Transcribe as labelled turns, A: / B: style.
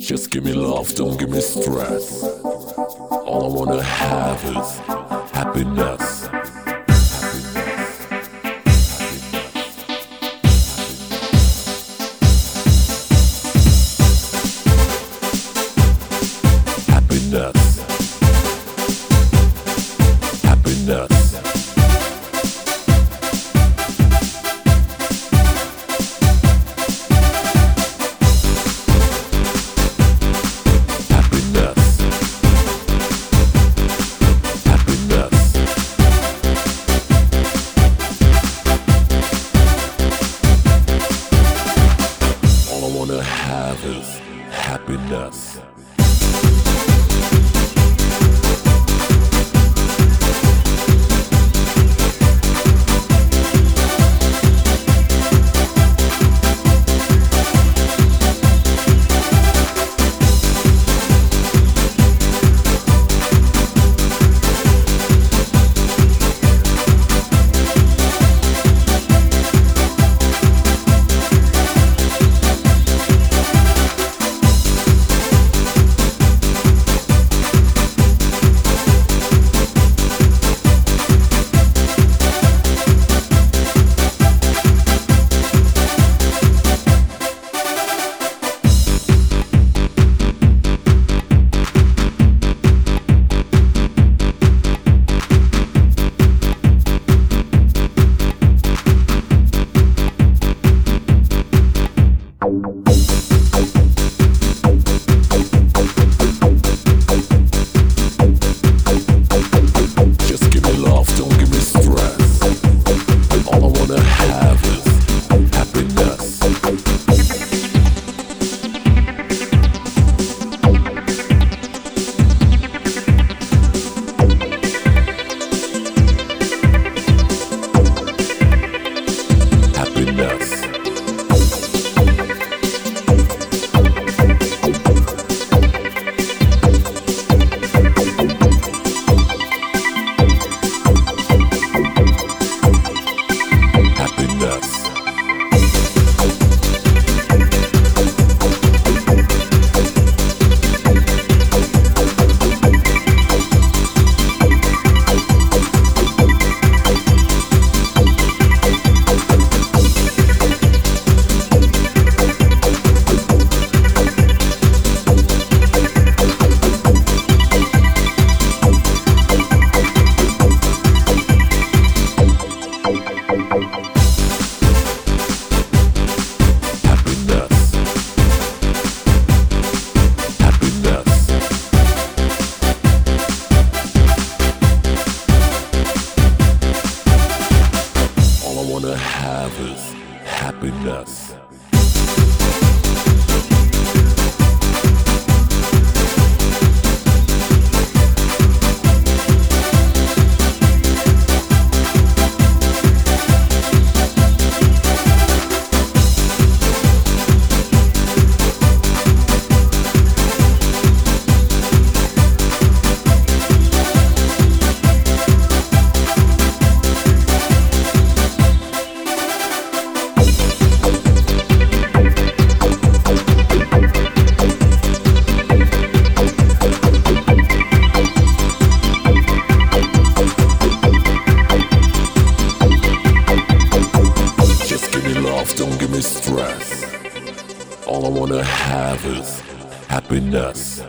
A: Just give me love, don't give me stress. All I wanna have is happiness. Happiness. Happiness. Happiness. Happiness. Happiness. All I wanna have is happiness.